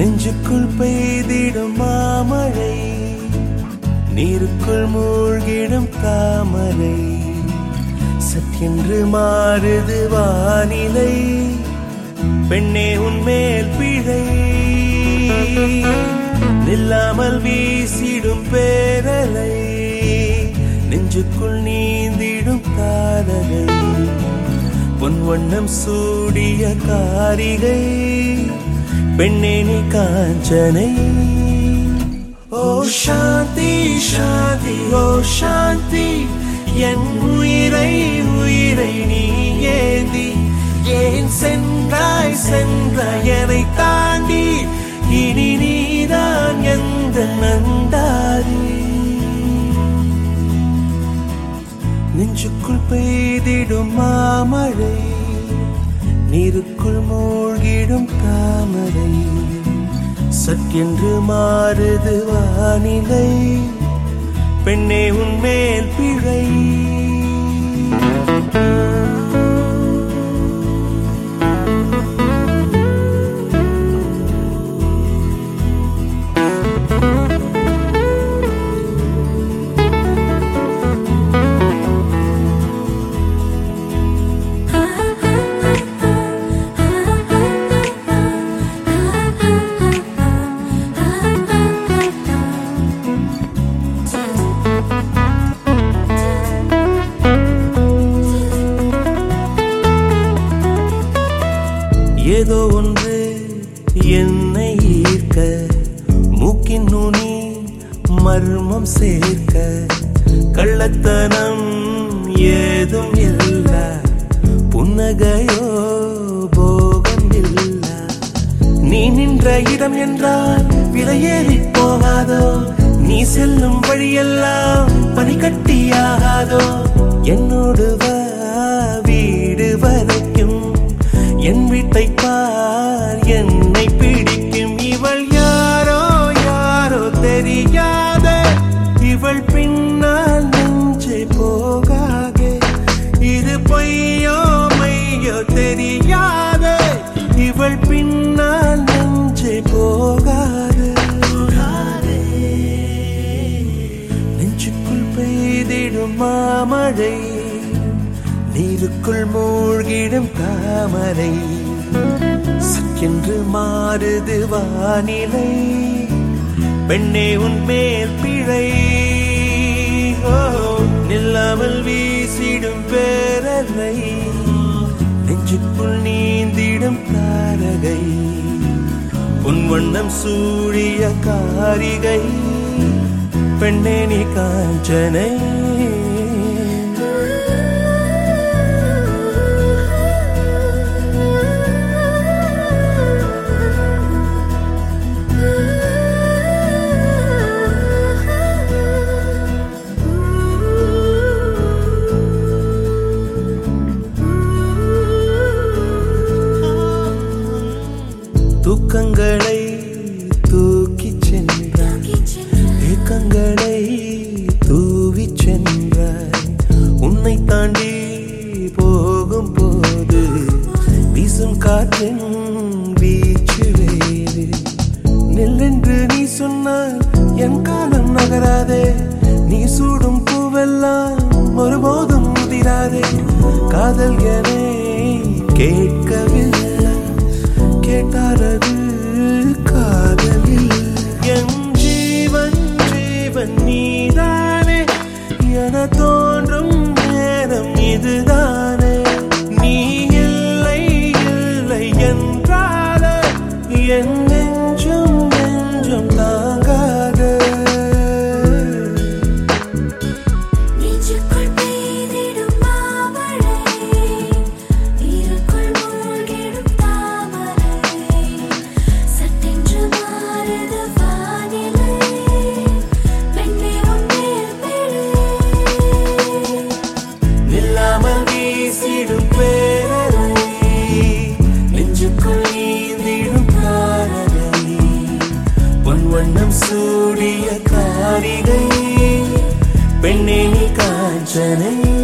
நெஞ்சுக்குள் பெய்திடும் மாமழை நீருக்குள் மூழ்கிடும் தாமரை. சற்றென்று மாறுது வானிலை பெண்ணே உன்மேல் பிழை. நில்லாமல் வீசிடும் பேரலை நெஞ்சுக்குள் நீந்திடும் காதலை. பொன் வண்ணம் சூடிய காரிகை பெண்ணே நீ காஞ்சனை. ஓ சாந்தி சாந்தி ஓ சாந்தி. என் உயிரை உயிரை நீ ஏந்தி. ஏன் சென்றாய் சென்றாய் என்னை தாண்டி? இனி நீதான் எந்த நந்தாரி நெஞ்சுக்குள் பெய்திடும் மாமழை தாமரை சற்றென்று மாறுது வானிலை. பெண்ணே உன்மேல் பிழை. ஏதோ ஒன்று என்னை ஈர்க்க மூக்கின் நுனி மர்மம் சேர்க்க. கள்ளத்தனம் ஏதும் இல்ல புன்னகையோ போகம் இல்ல. நீ நின்ற இடம் என்றால் விலையேறி போகாதோ? நீ செல்லும் வழியெல்லாம் பனிக்கட்டியாகாதோ? என்னோடு வா என் வீட்டை பார் என்னை பிடிக்கும் இவள் யாரோ யாரோ தெரியாத இவள் பின்னால் நெஞ்சே போகாதே. இது பொய்யோ மையோ தெரியாத இவள் பின்னால் நெஞ்சே போகாது. நெஞ்சுக்குள் பெய்திடும் மாமழை நீருக்குள் மூழ்கிடும் தாமரை சக்கென்று மாறுது வானிலை. பெண்ணே உன் மேல் பிழை. நில்லாமல் வீசிடும் பேரலை நெஞ்சுக்குள் நீந்திடும் தாரகை உன் வண்ணம் சூழிய காரிகை. பெண்ணே நீ காஞ்சனை. தூக்கங்களை தூக்கி சென்றாய். ஏக்கங்களை தூவி சென்றாய். உன்னை தாண்டி போகும் போது வீசும் காற்றின் வீச்சு வேறு. நெல்லென்று நீ சொன்னால் என் காலம் நகராதே. நீ சூடும் பூவெல்லாம் ஒருபோதும் முதிராதே காதல் என கேட்க என் சூடிய காரிகை பெண்ணே காஞ்சனை.